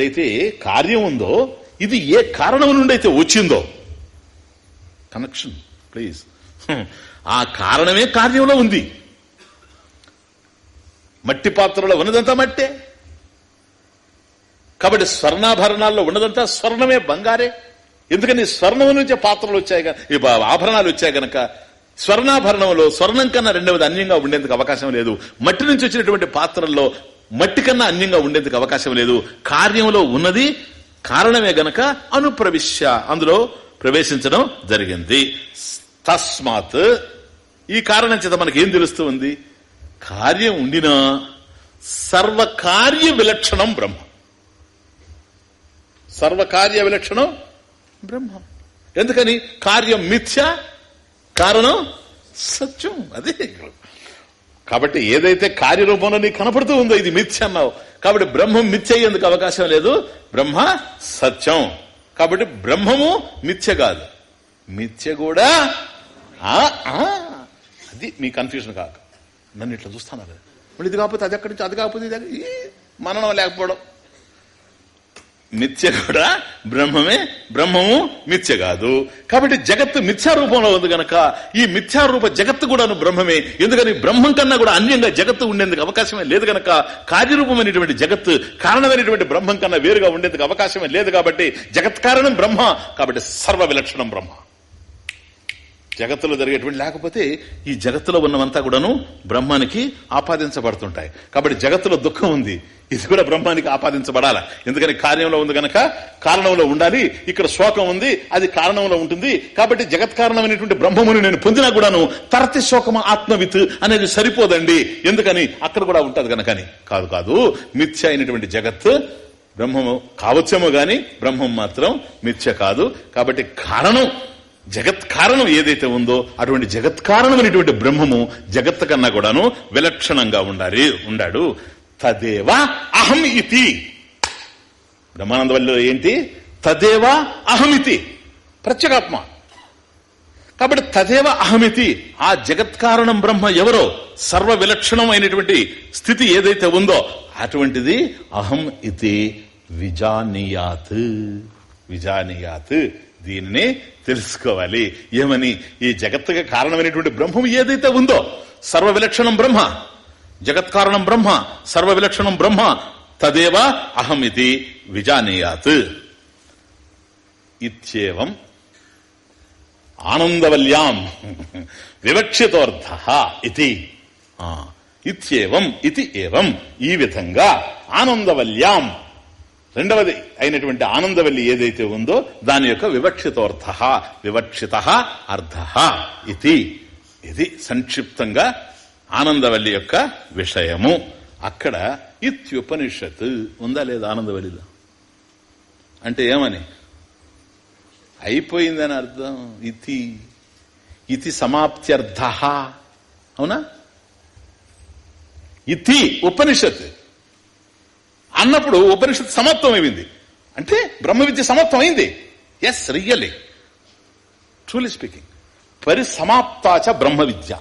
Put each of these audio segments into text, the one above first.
అయితే కార్యం ఉందో ఇది ఏ కారణం నుండి అయితే వచ్చిందో. కనెక్షన్ ప్లీజ్ ఆ కారణమే కార్యంలో ఉంది. మట్టి పాత్రలో ఉన్నదంతా మట్టే. కాబట్టి స్వర్ణాభరణాల్లో ఉన్నదంతా స్వర్ణమే బంగారే. ఎందుకని స్వర్ణం నుంచే పాత్రలు వచ్చాయి ఆభరణాలు వచ్చాయి గనక స్వర్ణాభరణంలో స్వర్ణం కన్నా రెండవది అన్యంగా ఉండేందుకు అవకాశం లేదు. మట్టి నుంచి వచ్చినటువంటి పాత్రల్లో మట్టి కన్నా అన్యంగా ఉండేందుకు అవకాశం లేదు. కార్యంలో ఉన్నది కారణమే గనక అనుప్రవిశ్య. అందులో ప్రవేశించడం జరిగింది. తస్మాత్ ఈ కారణం చేత మనకి ఏం తెలుస్తూ ఉంది కార్యం ఉండినా సర్వకార్య విలక్షణం బ్రహ్మ. సర్వకార్య విలక్షణం బ్రహ్మ. ఎందుకని? కార్యం మిథ్య కారణం సత్యం. అదే. కాబట్టి ఏదైతే కార్యరూపంలో నీకు కనపడుతూ ఉందో ఇది మిథ్య అన్నావు. కాబట్టి బ్రహ్మం మిథ్య అయ్యేందుకు అవకాశం లేదు? బ్రహ్మ సత్యం. కాబట్టి బ్రహ్మము మిథ్య కాదు. మిథ్య కూడా ఆ, అది మీ కన్ఫ్యూజన్ కాక నన్ను ఇట్లా చూస్తాను? మళ్ళీ ఇది కాకపోతే అది ఎక్కడి నుంచి అది కాకపోతే ఇది మననం లేకపోవడం. మిథ్య కూడా బ్రహ్మమే బ్రహ్మము మిథ్య కాదు. కాబట్టి జగత్తు మిథ్యారూపంలో ఉంది గనక ఈ మిథ్యారూప జగత్తు కూడాను బ్రహ్మమే. ఎందుకని బ్రహ్మం కన్నా కూడా అన్యంగా జగత్తు ఉండేందుకు అవకాశమే లేదు గనక కార్యరూపమైనటువంటి జగత్తు కారణమైనటువంటి బ్రహ్మం కన్నా వేరుగా ఉండేందుకు అవకాశమే లేదు కాబట్టి జగత్ కారణం బ్రహ్మ కాబట్టి సర్వ విలక్షణం బ్రహ్మ. జగత్తులో జరిగేటువంటి లేకపోతే ఈ జగత్తులో ఉన్నవంతా కూడాను బ్రహ్మానికి ఆపాదించబడుతుంటాయి. కాబట్టి జగత్తులో దుఃఖం ఉంది. ఇది కూడా బ్రహ్మానికి ఆపాదించబడాల. ఎందుకని కార్యంలో ఉంది గనక కారణంలో ఉండాలి. ఇక్కడ శోకం ఉంది అది కారణంలో ఉంటుంది. కాబట్టి జగత్ కారణమైనటువంటి బ్రహ్మముని నేను పొందినా కూడాను తరతి శోకమ ఆత్మవిత్ అనేది సరిపోదండి. ఎందుకని? అక్కడ కూడా ఉంటుంది గనకని. కాదు కాదు. మిథ్య అయినటువంటి జగత్ బ్రహ్మము కావచ్చేమో గాని బ్రహ్మం మాత్రం మిథ్య కాదు. కాబట్టి కారణం జగత్ కారణం ఏదైతే ఉందో అటువంటి జగత్ కారణమైనటువంటి బ్రహ్మము జగత్ కన్నా కూడాను విలక్షణంగా ఉండాలి ఉండాడు. తదేవ అహం ఇతి బ్రహ్మానందవల్లిలో ఏంటి? తదేవ అహమితి. ప్రత్యేగాత్మ. కాబట్టి తదేవ అహమితి ఆ జగత్ కారణం బ్రహ్మ ఎవరో సర్వ విలక్షణమైనటువంటి స్థితి ఏదైతే ఉందో అటువంటిది అహం ఇతి విజానియాత్. విజానియాత్. దీనిని తెలుసుకోవాలి. ఏమని? ఈ జగత్తుగా కారణమైనటువంటి బ్రహ్మం ఏదైతే ఉందో సర్వ విలక్షణం బ్రహ్మ. జగత్కారణం బ్రహ్మ సర్వ విలక్షణం బ్రహ్మ తదేవ అహమితి విజానీయాత్. ఇత్యేవం ఆనందవల్యాం వివక్షితోర్థ ఇది. ఇత్యేవం ఇది ఏవం? ఈ విధంగా ఆనందవల్యాం. రెండవది అయినటువంటి ఆనందవల్లి ఏదైతే ఉందో దాని యొక్క వివక్షితోర్థ వివక్షిత అర్థ ఇది. ఇది సంక్షిప్తంగా ఆనందవల్లి యొక్క విషయము. అక్కడ ఇత్యుపనిషత్ ఉందా లేదా ఆనందవల్లిలో? అంటే ఏమని? అయిపోయిందని అర్థం. ఇతి. ఇతి సమాప్త్యర్థ. అవునా? ఇతి ఉపనిషత్ అన్నప్పుడు ఉపనిషత్ సమాప్తం అయింది అంటే బ్రహ్మ విద్య సమాప్తం అయింది ఎస్ రియలీ ట్రూలీ స్పీకింగ్ పరిసమాప్తాచ బ్రహ్మ విద్య.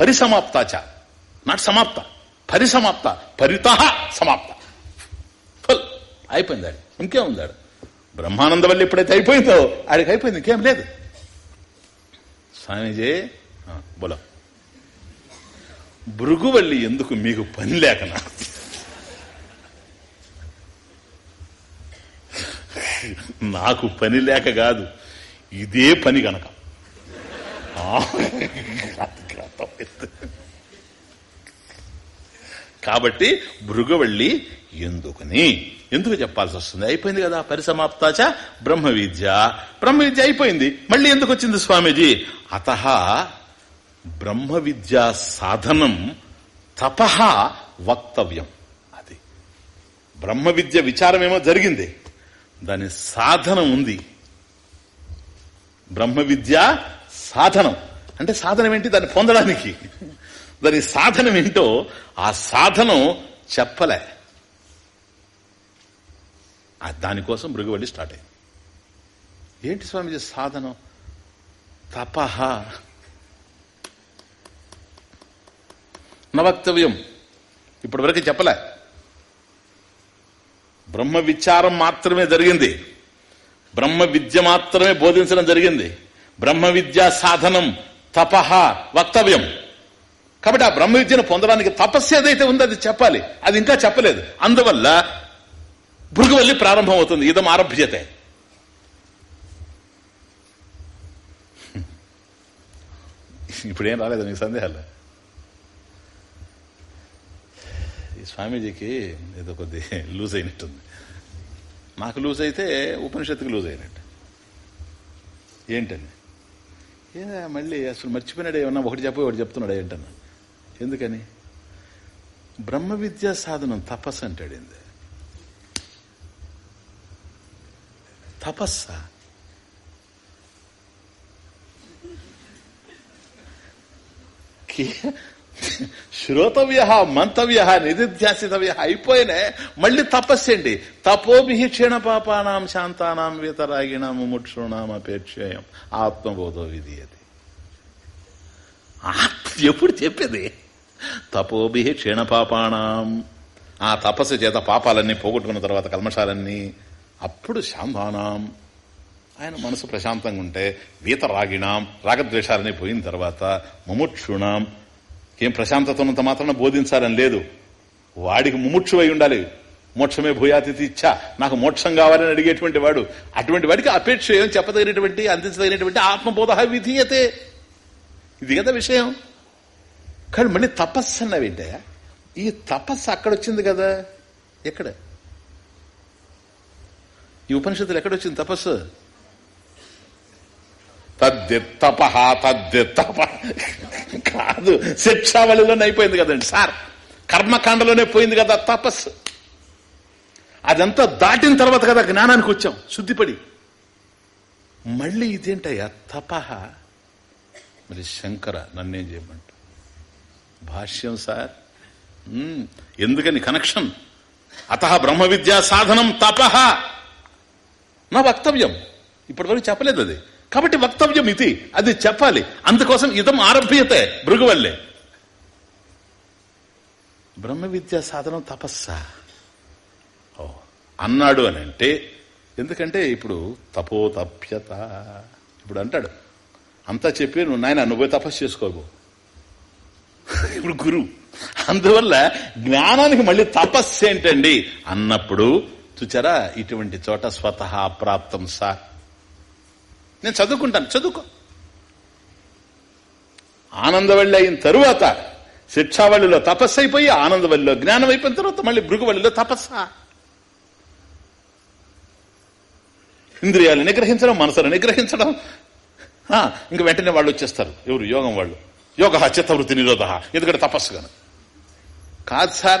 పరిసమాప్తాచ. నాట్ సమాప్త. పరిసమాప్త. పరిత సమాప్త. ఫుల్. అయిపోయింది ఇంకేముంది ఆడు బ్రహ్మానంద వల్ల ఎప్పుడైతే అయిపోయిందో ఆడికి అయిపోయింది. ఇంకేం లేదు. స్వామీజీ ఆ, బోలో. భృగువల్లి ఎందుకు మీకు పని లేకనా? నాకు పని లేక కాదు. ఇదే పని గనక. ఆ, కాబట్టి భృగవల్లి ఎందుకని? ఎందుకు చెప్పాల్సి వస్తుంది? అయిపోయింది కదా పరిసమాప్తాచ బ్రహ్మ విద్య బ్రహ్మ విద్య అయిపోయింది. మళ్ళీ ఎందుకు వచ్చింది స్వామీజీ? అత బ్రహ్మ విద్యా సాధనం తప వక్తవ్యం. అది. బ్రహ్మ విద్య విచారమేమో జరిగింది. దాని సాధనం ఉంది. బ్రహ్మ విద్య సాధనం. అంటే సాధనం ఏంటి దాన్ని పొందడానికి. దాని సాధనం ఏంటో ఆ సాధనం చెప్పలే. దానికోసం భృగువల్లి స్టార్ట్ అయింది. ఏంటి స్వామిజీ సాధనం? తపహ నవక్తవ్యం ఇప్పటి వరకు చెప్పలే. బ్రహ్మ విచారం మాత్రమే జరిగింది. బ్రహ్మ విద్య మాత్రమే బోధించడం జరిగింది. బ్రహ్మ విద్యా సాధనం తపహ వక్తవ్యం. కాబట్టి ఆ బ్రహ్మ విద్యను పొందడానికి తపస్సు ఏదైతే ఉందో అది చెప్పాలి. అది ఇంకా చెప్పలేదు. అందువల్ల భృగువల్లి ప్రారంభం అవుతుంది ఇదం ఆరభ్యతే. ఇప్పుడేం రాలేదు నీకు సందేహాలు. ఈ స్వామీజీకి ఏదో కొద్ది లూజ్ అయినట్టుంది. నాకు లూజ్ అయితే ఉపనిషత్తుకి లూజ్ అయినట్టు. ఏంటని ఏదో మళ్ళీ అసలు మర్చిపోయినాడు ఏమన్నా? ఒకటి చెప్పి ఒకటి చెప్తున్నాడు ఏంటన్నా? ఎందుకని? బ్రహ్మ విద్యా సాధనం తపస్సు అంటాడు ఏంది? తపస్సా? శ్రోతవ్య మంతవ్య నిధిధ్యాసితవ్య అయిపోయినే మళ్ళీ తపస్సండి తపోభి క్షీణ పాపానాం శాంతానాం వీతరాగిణాం ముక్షుణాం అపేక్షయం. ఆత్మబోధో విధి ఎప్పుడు చెప్పేది? తపోభి క్షీణ పాపానాం. ఆ తపస్సు చేత పాపాలన్నీ పోగొట్టుకున్న తర్వాత కల్మషాలన్నీ అప్పుడు శాంతానాం. ఆయన మనసు ప్రశాంతంగా ఉంటే వీతరాగిణాం రాగద్వేషాలని పోయిన తర్వాత ముముక్షుణాం ఏం ప్రశాంతత ఉన్నంత మాత్రం బోధించాలని లేదు. వాడికి ముముక్షువై ఉండాలి. మోక్షమే భూయాతిథి ఇచ్చా. నాకు మోక్షం కావాలని అడిగేటువంటి వాడు అటువంటి వాడికి అపేక్ష ఏం చెప్పదగినటువంటి అందించదగినటువంటి ఆత్మబోధ విధీయతే. ఇది కదా విషయం. కానీ మళ్ళీ తపస్సు అన్నవింటే ఈ తపస్సు అక్కడ వచ్చింది కదా. ఎక్కడ? ఈ ఉపనిషత్తులు ఎక్కడొచ్చింది తపస్సు? తద్ది తపహ తద్ది తప. కాదు. శిక్షావళిలోనే అయిపోయింది కదండి సార్. కర్మకాండలోనే పోయింది కదా తపస్సు. అదంతా దాటిన తర్వాత కదా జ్ఞానానికి వచ్చాం. శుద్ధిపడి. మళ్ళీ ఇదేంటయ్యా? తపహ. మరి శంకర నన్నేం చేయమంట భాష్యం సార్. ఎందుకని కనెక్షన్? అత బ్రహ్మ విద్యా సాధనం తపహ. నా వక్తవ్యం. ఇప్పటివరకు చెప్పలేదు అది. కాబట్టి వక్తవ్యం ఇది అది చెప్పాలి. అందుకోసం ఇదం ఆరభ్యతే భృగువల్లే. బ్రహ్మ విద్యా సాధనం తపస్సా? ఓ అన్నాడు అని అంటే ఎందుకంటే ఇప్పుడు తపోతప్యత. ఇప్పుడు అంటాడు అంతా చెప్పి నువ్వు నాయన నువ్వు తపస్సు చేసుకోబో ఇప్పుడు గురువు అందువల్ల జ్ఞానానికి మళ్ళీ తపస్సు ఏంటండి? అన్నప్పుడు చూచారా ఇటువంటి చోట స్వతహా ప్రాప్తం సార్. నేను చదువుకుంటాను చదువుకో. ఆనందవల్లి అయిన తరువాత శిక్షావళిలో తపస్సు అయిపోయి ఆనందవల్లిలో జ్ఞానం అయిపోయిన తర్వాత మళ్ళీ భృగువల్లిలో తపస్స. ఇంద్రియాలు నిగ్రహించడం మనసును నిగ్రహించడం. ఇంక వెంటనే వాళ్ళు వచ్చేస్తారు. ఎవరు? యోగం వాళ్ళు. యోగ చిత్తవృత్తి నిరోధ. ఎందుకంటే తపస్సు కను కాదు సార్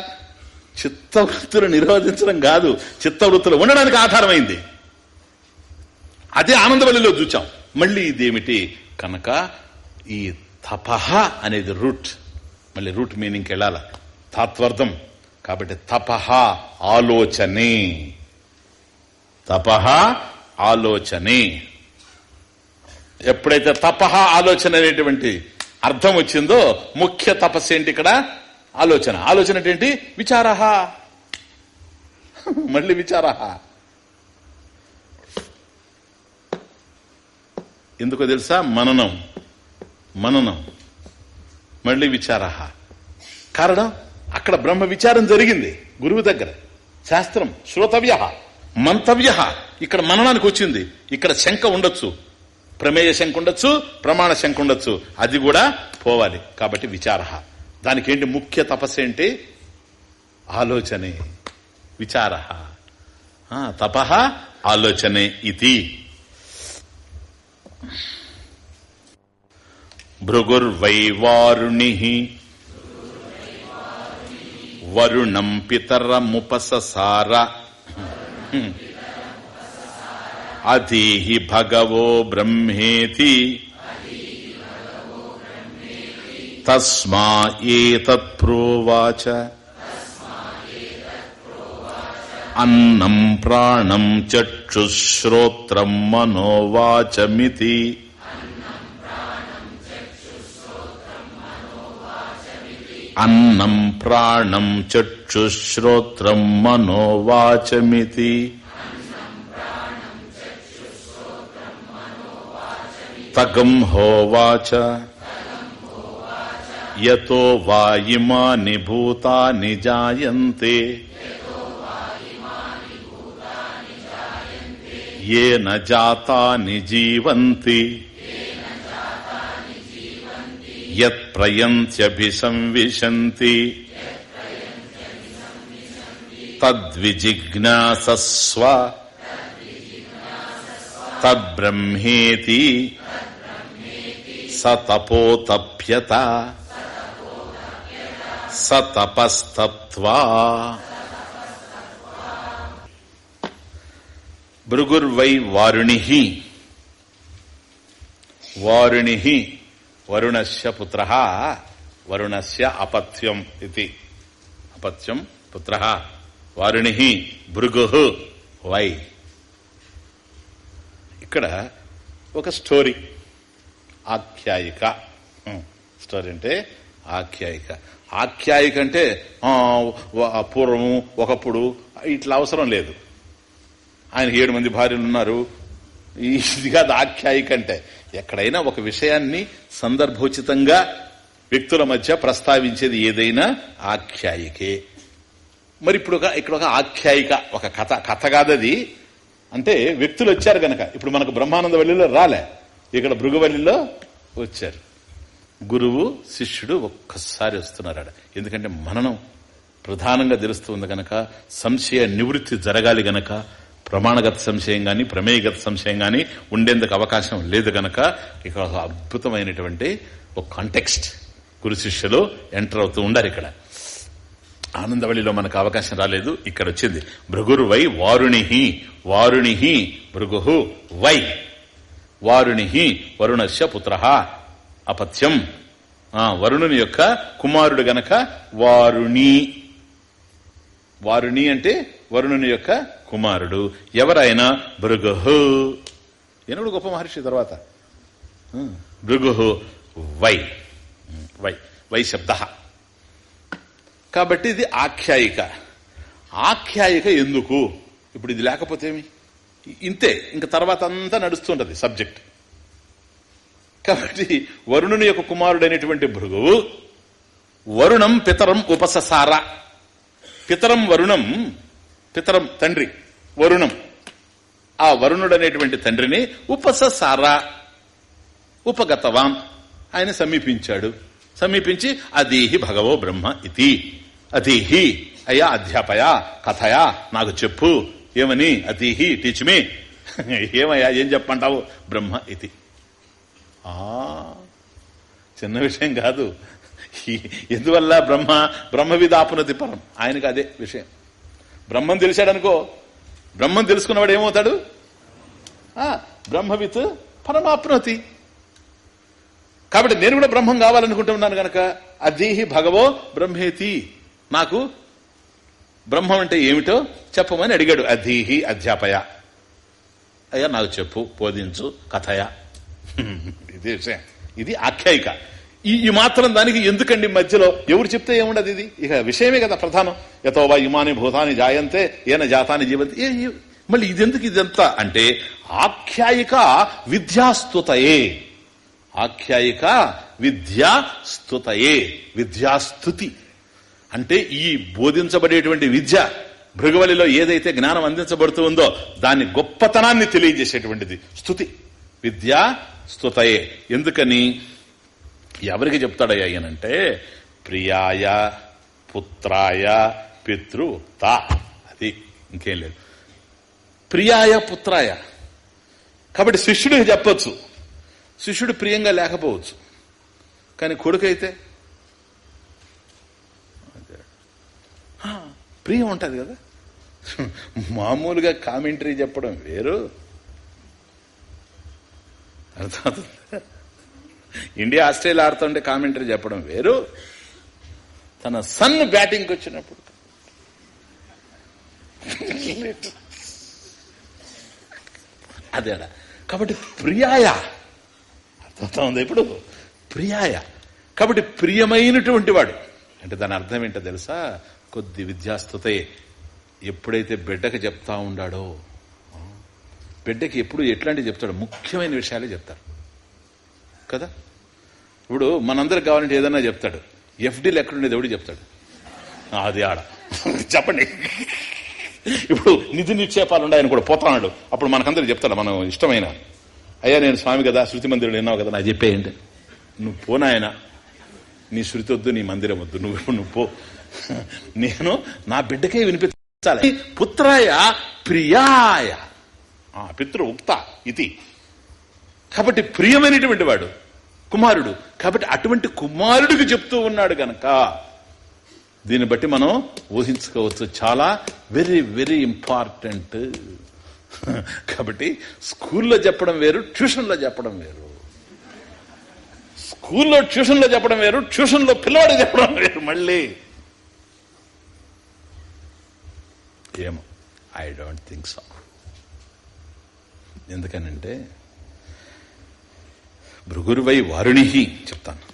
చిత్తవృత్తులు నిరోధించడం కాదు. చిత్తవృత్తులు ఉండడానికి ఆధారమైంది. అదే ఆనందవల్లిలో చూచాం. మళ్ళీ ఇదేమిటి? కనుక ఈ తపహ అనేది రూట్. మళ్ళీ రూట్ మీనింగ్కి వెళ్ళాల. తాత్వర్థం కాబట్టి తపహ ఆలోచనే. తపహ ఆలోచనే. ఎప్పుడైతే తపహ ఆలోచన అనేటువంటి అర్థం వచ్చిందో ముఖ్య తపస్సు ఏంటి ఇక్కడ? ఆలోచన. ఆలోచన ఏంటి? విచార మళ్ళీ విచారహ. ఎందుకో తెలుసా? మననం. మననం. మళ్ళీ విచార కారణం? అక్కడ బ్రహ్మ విచారం జరిగింది గురువు దగ్గర. శాస్త్రం. శ్రోతవ్య మంతవ్య ఇక్కడ మననానికి వచ్చింది. ఇక్కడ శంక ఉండొచ్చు. ప్రమేయ శంక ఉండొచ్చు ప్రమాణ శంక ఉండొచ్చు. అది కూడా పోవాలి. కాబట్టి విచార దానికి ఏంటి ముఖ్య తపస్సు ఏంటి ఆలోచనే విచార తప ఆలోచనే ఇది. భృగుర్వైవారుణి వరుణం పితరముపససార అధీహి భగవో బ్రహ్మేతి తస్మా ఏతత్ప్రోవాచ अन्नम् प्राणम् चक्षुश्रोत्र मनोवाचमिति। अन्नम् प्राणम् चक्षुश्रोत्रम् मनोवाचमिति। तगम् होवाच। यतो वा इमानि भूतानि जायन्ते। ఏన జాతాని జీవంతి యత్ ప్రయంత్యభిసంవిశంతి తద్విజిజ్ఞాసస్వ తద్బ్రహ్మేతి స తపోతప్యత స తపస్తత్వా భృగుర్వై వారుణి. వారుణి వరుణస్య పుత్ర. వరుణస్య అపత్యం ఇది. అపత్యం పుత్ర. వారుణి భృగు వై. ఇక్కడ ఒక స్టోరీ. ఆఖ్యాయిక. స్టోరీ అంటే ఆఖ్యాయిక. ఆఖ్యాయిక అంటే పూర్వము ఒకప్పుడు ఇట్లా అవసరం లేదు. ఆయనకి ఏడు మంది భార్యలు ఉన్నారు. ఇది కాదు ఆఖ్యాయిక అంటే ఎక్కడైనా ఒక విషయాన్ని సందర్భోచితంగా వ్యక్తుల మధ్య ప్రస్తావించేది ఏదైనా ఆఖ్యాయికే. మరి ఇప్పుడు ఒక ఇక్కడ ఒక ఆఖ్యాయిక ఒక కథ కథ కాదది. అంటే వ్యక్తులు వచ్చారు గనక. ఇప్పుడు మనకు బ్రహ్మానంద వల్లిలో రాలే. ఇక్కడ భృగవల్లిలో వచ్చారు. గురువు శిష్యుడు ఒక్కసారి వస్తున్నారు ఎందుకంటే మననం ప్రధానంగా తెలుస్తుంది గనక సంశయ నివృత్తి జరగాలి గనక ప్రమాణగత సంశయం గాని ప్రమేయగత సంశయం గాని ఉండేందుకు అవకాశం లేదు గనక ఇక్కడ అద్భుతమైనటువంటి ఒక కాంటెక్స్ట్ గురు శిష్యులు ఎంటర్ అవుతూ ఉండారు ఇక్కడ. ఆనందవళిలో మనకు అవకాశం రాలేదు ఇక్కడ వచ్చింది. భృగురు వై వారుణి వారుణి భృగు వై. వారుణి వరుణస్య పుత్ర అపత్యం. వరుణుని యొక్క కుమారుడు గనక వారుణి. వారుణి అంటే వరుణుని యొక్క కుమారుడు ఎవరైనా భృగు ఎనుడు గొప్ప మహర్షి తర్వాత? భృగు వై. వై. వై శబ్ద. కాబట్టి ఇది ఆఖ్యాయిక. ఆఖ్యాయిక ఎందుకు? ఇప్పుడు ఇది లేకపోతే ఏమి? ఇంతే. ఇంక తర్వాత అంతా నడుస్తుంటది సబ్జెక్ట్. కాబట్టి వరుణుని యొక్క కుమారుడైనటువంటి భృగువు వరుణం పితరం ఉపససార. పితరం వరుణం పితరం తండ్రి వరుణం. ఆ వరుణుడనేటువంటి తండ్రిని ఉపససారా ఉపగతవాన్ ఆయన సమీపించాడు. సమీపించి అదీహి భగవో బ్రహ్మ ఇతి. అతీహి అయ్యా అధ్యాపయ కథయా నాకు చెప్పు. ఏమని? అతీహి టీచ్ మీ ఏమయ్యా ఏం చెప్పంటావు బ్రహ్మ ఇది ఆ చిన్న విషయం కాదు. ఎందువల్ల బ్రహ్మ బ్రహ్మవిదాపునతి పరం? ఆయనకు అదే విషయం. బ్రహ్మం తెలిసాడనుకో. బ్రహ్మం తెలుసుకున్నవాడు ఏమవుతాడు? ఆ, బ్రహ్మవిత్ పరమాప్నోతి. కాబట్టి నేను కూడా బ్రహ్మం కావాలనుకుంటున్నాను గనక. అధీహి భగవో బ్రహ్మేతి. నాకు బ్రహ్మం అంటే ఏమిటో చెప్పమని అడిగాడు అధీహి అధ్యాపయ. అయ్యా నాకు చెప్పు బోధించు కథయ. ఇది విషయం. ఇది ఆఖ్యాయిక. ఈ ఈ మాత్రం దానికి ఎందుకండి మధ్యలో? ఎవరు చెప్తే ఏముండదు ఇది? ఇక విషయమే కదా ప్రధానం. యథోవా ఇమాని భూతాన్ని జాయంతే ఏన జాతాన్ని జీవంతి. ఏ- మళ్ళీ ఇదెందుకు ఇదంతా? అంటే ఆఖ్యాయిక విద్యాస్తుతయే. ఆఖ్యాయిక విద్యాస్తుతయే. విద్యాస్తుతి. అంటే ఈ బోధించబడేటువంటి విద్య భృగవలిలో ఏదైతే జ్ఞానం అందించబడుతూ ఉందో దాని గొప్పతనాన్ని తెలియజేసేటువంటిది. స్థుతి విద్యా స్తుతయే ఎందుకని? ఎవరికి చెప్తాడయ్యా ఈయనంటే? ప్రియాయ పుత్రాయ పితృత అది ఇంకేం లేదు. ప్రియాయ పుత్రాయ. కాబట్టి శిష్యుడికి చెప్పచ్చు. శిష్యుడు ప్రియంగా లేకపోవచ్చు. కానీ కొడుకైతే? ప్రియం ఉంటుంది కదా. మామూలుగా కామెంటరీ చెప్పడం వేరు. అర్థమవుతుంది? ఇండియా ఆస్ట్రేలియా ఆడుతుంటే కామెంటరీ చెప్పడం వేరు. తన సన్ బ్యాటింగ్కి వచ్చినప్పుడు. అదేడా కాబట్టి ప్రియాయ. అర్థమవుతుంది ఇప్పుడు? ప్రియాయ. కాబట్టి ప్రియమైనటువంటి వాడు. అంటే దాని అర్థం ఏంటో తెలుసా? కొద్ది విద్యాస్తుతే ఎప్పుడైతే బిడ్డకి చెప్తా ఉండాడో బిడ్డకి ఎప్పుడు ఎట్లాంటివి చెప్తాడు ముఖ్యమైన విషయాలే చెప్తారు. కదా? ఇప్పుడు మనందరికి కావాలంటే ఏదన్నా చెప్తాడు. ఎఫ్డీలు ఎక్కడుండేది ఎవడు చెప్తాడు? అది ఆడ. చెప్పండి. ఇప్పుడు నిధి నిక్షేపాలు ఉన్నాయని కూడా పోతాడు అప్పుడు మనకందరికి చెప్తాడు మనం ఇష్టమైన. అయ్యా నేను స్వామి కదా శృతి మందిరం విన్నావు కదా నా చెప్పేయండి నువ్వు పోనాయన నీ శృతి వద్దు నీ మందిరం వద్దు. నువ్వు నువ్వు పో. నేను నా బిడ్డకే వినిపించాలి పుత్రాయ ప్రియాయ. పితృ ఉక్త ఇది. కాబట్టి ప్రియమైనటువంటి వాడు కుమారుడు కాబట్టి అటువంటి కుమారుడికి చెప్తూ ఉన్నాడు గనక దీన్ని బట్టి మనం ఊహించుకోవచ్చు. చాలా వెరీ వెరీ ఇంపార్టెంట్ కాబట్టి స్కూల్లో చెప్పడం వేరు ట్యూషన్లో చెప్పడం వేరు. స్కూల్లో ట్యూషన్లో చెప్పడం వేరు ట్యూషన్లో పిల్లవాడు చెప్పడం వేరు మళ్ళీ. ఏమో ఐ డోంట్ థింక్ సో ఎందుకనంటే భృగురువై వారుణిహి చెప్తాను.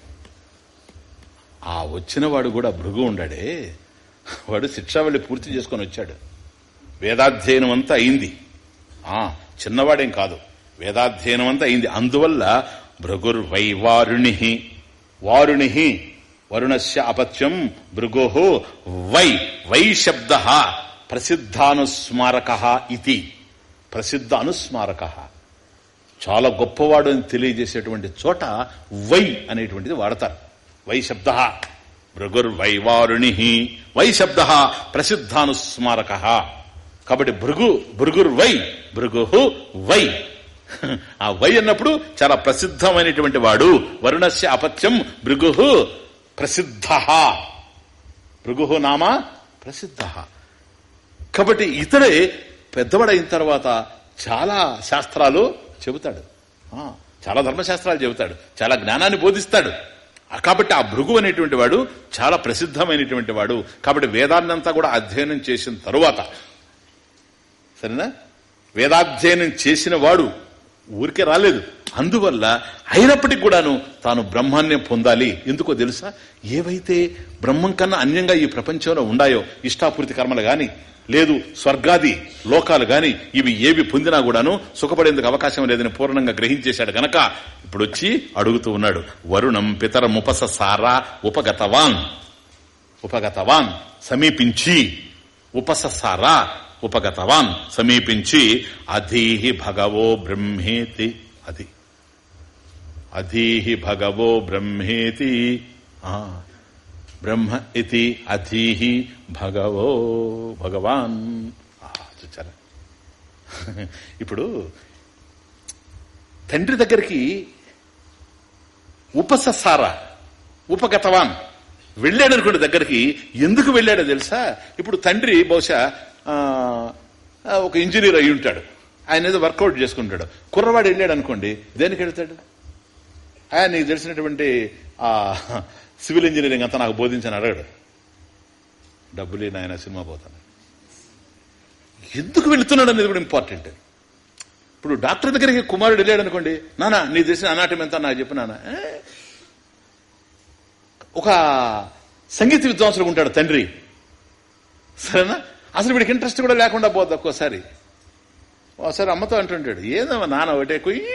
ఆ వచ్చిన వాడు కూడా భృగు ఉండాడే. వాడు శిక్షావళి పూర్తి చేసుకొని వచ్చాడు. వేదాధ్యయనం అంతా అయింది. ఆ చిన్నవాడేం కాదు. వేదాధ్యయనం అంతా అయింది. అందువల్ల భృగుర్వై వారుణి వారుణి వరుణస్య అపత్యం భృగో వై. వై శబ్ద ప్రసిద్ధానుస్మారక ఇది ప్రసిద్ధ అనుస్మారక చాలా గొప్పవాడు అని తెలియజేసేటువంటి చోట వై అనేటువంటిది వాడతారు. వై శబ్ద. భృగుర్వైవారుణి. వై శబ్ద. ప్రసిద్ధానుస్మారక. కాబట్టి భృగు భృగుర్వై భృగు వై. ఆ వై అన్నప్పుడు చాలా ప్రసిద్ధమైనటువంటి వాడు. వరుణస్య అపత్యం భృగు ప్రసిద్ధ. భృగు నామ ప్రసిద్ధ. కాబట్టి ఇతడే పెద్దవాడైన తర్వాత చాలా శాస్త్రాలు చెబుతాడు. ఆ, చాలా ధర్మశాస్త్రాలు చెబుతాడు. చాలా జ్ఞానాన్ని బోధిస్తాడు. కాబట్టి ఆ భృగు అనేటువంటి వాడు చాలా ప్రసిద్ధమైనటువంటి వాడు. కాబట్టి వేదాన్నంతా కూడా అధ్యయనం చేసిన తరువాత. సరేనా? వేదాధ్యయనం చేసిన వాడు ఊరికే రాలేదు. అందువల్ల అయినప్పటికీ కూడాను తాను బ్రహ్మాన్యం పొందాలి. ఎందుకో తెలుసా? ఏవైతే బ్రహ్మం కన్నా అన్యంగా ఈ ప్రపంచంలో ఉండాయో ఇష్టాపూర్తి కర్మలు గాని లేదు స్వర్గాది లోకాలు గాని ఇవి ఏవి పొందినా కూడాను సుఖపడేందుకు అవకాశం లేదని పూర్ణంగా గ్రహించేశాడు గనక ఇప్పుడు వచ్చి అడుగుతూ ఉన్నాడు వరుణం పితరముపస సారా ఉపగతవాన్ ఉపగతవాన్ సమీపించి ఉపససారా ఉపగతవాన్ సమీపించి అధీహి భగవో బ్రహ్మేతి అది అధీహి భగవో బ్రహ్మేతి ఆ, బ్రహ్మ ఇది అధీహి భగవో భగవాన్. చూచారా? ఇప్పుడు తండ్రి దగ్గరికి ఉపససార ఉపగతవాన్ వెళ్ళాడు అనుకోండి దగ్గరికి. ఎందుకు వెళ్ళాడో తెలుసా? ఇప్పుడు తండ్రి బహుశా ఆ, ఒక ఇంజనీర్ అయి ఉంటాడు. ఆయన ఏదో వర్కౌట్ చేసుకుంటాడు. కుర్రవాడు వెళ్ళాడు అనుకోండి దేనికి వెళ్తాడు? ఆయన నీకు తెలిసినటువంటి సివిల్ ఇంజనీరింగ్ అంతా నాకు బోధించని అడగడు. డబ్బులే నాయన సినిమా పోతాను. ఎందుకు వెళుతున్నాడు అనేది కూడా ఇంపార్టెంట్ ఇప్పుడు డాక్టర్ దగ్గరికి కుమారుడు వెళ్ళాడు అనుకోండి నానా నీ తెలిసిన అనాటం ఎంత? నాకు చెప్పు నానా. ఒక సంగీత విద్వాంసుడు ఉంటాడు తండ్రి. సరేనా? అసలు వీడికి ఇంట్రెస్ట్ కూడా లేకుండా పోద్ది ఒక్కోసారి. ఒకసారి అమ్మతో అంటుంటాడు ఏదమ్మా నాన్న ఒకటే కొయ్యి.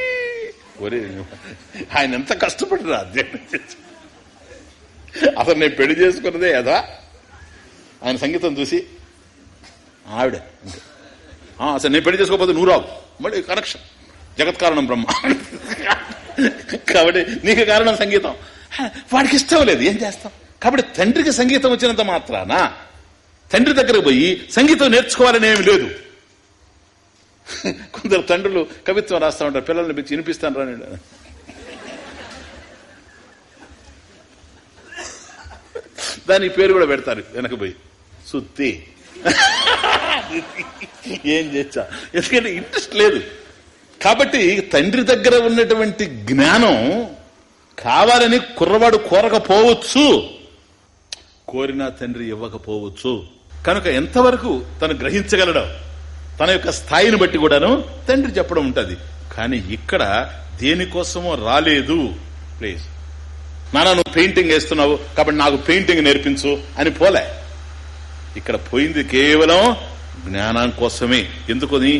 ఒరే ఆయన ఎంత కష్టపడరా? అధ్యయనం అసలు నేను పెళ్ళి చేసుకున్నదే కదా ఆయన సంగీతం చూసి ఆవిడ. ఆ, అసలు నేను పెళ్ళి చేసుకోకపోతే నువ్వు రావు. మళ్ళీ కనెక్షన్ జగత్ కారణం బ్రహ్మ. కాబట్టి నీకు కారణం సంగీతం. వాడికి ఇష్టం లేదు. ఏం చేస్తాం? కాబట్టి తండ్రికి సంగీతం వచ్చినంత మాత్రాన? తండ్రి దగ్గరకు పోయి సంగీతం నేర్చుకోవాలని ఏమి లేదు. కొందరు తండ్రులు కవిత్వం రాస్తా ఉంటారు. పిల్లల్ని పిలిచి వినిపిస్తాను రాని దానికి పేరు కూడా పెడతారు. వెనక పోయి. సుత్తి. ఏం చేచ్చా ఎందుకంటే ఇంట్రెస్ట్ లేదు. కాబట్టి తండ్రి దగ్గర ఉన్నటువంటి జ్ఞానం కావాలని కుర్రవాడు కోరకపోవచ్చు. కోరినా తండ్రి ఇవ్వకపోవచ్చు. కనుక ఎంతవరకు తను గ్రహించగలడం తన యొక్క స్థాయిని బట్టి కూడాను తండ్రి చెప్పడం ఉంటుంది. కానీ ఇక్కడ దేనికోసమో రాలేదు. ప్లీజ్. నానా నువ్వు పెయింటింగ్ వేస్తున్నావు కాబట్టి నాకు పెయింటింగ్ నేర్పించు అని పోలే. ఇక్కడ పోయింది కేవలం జ్ఞానం కోసమే. ఎందుకని?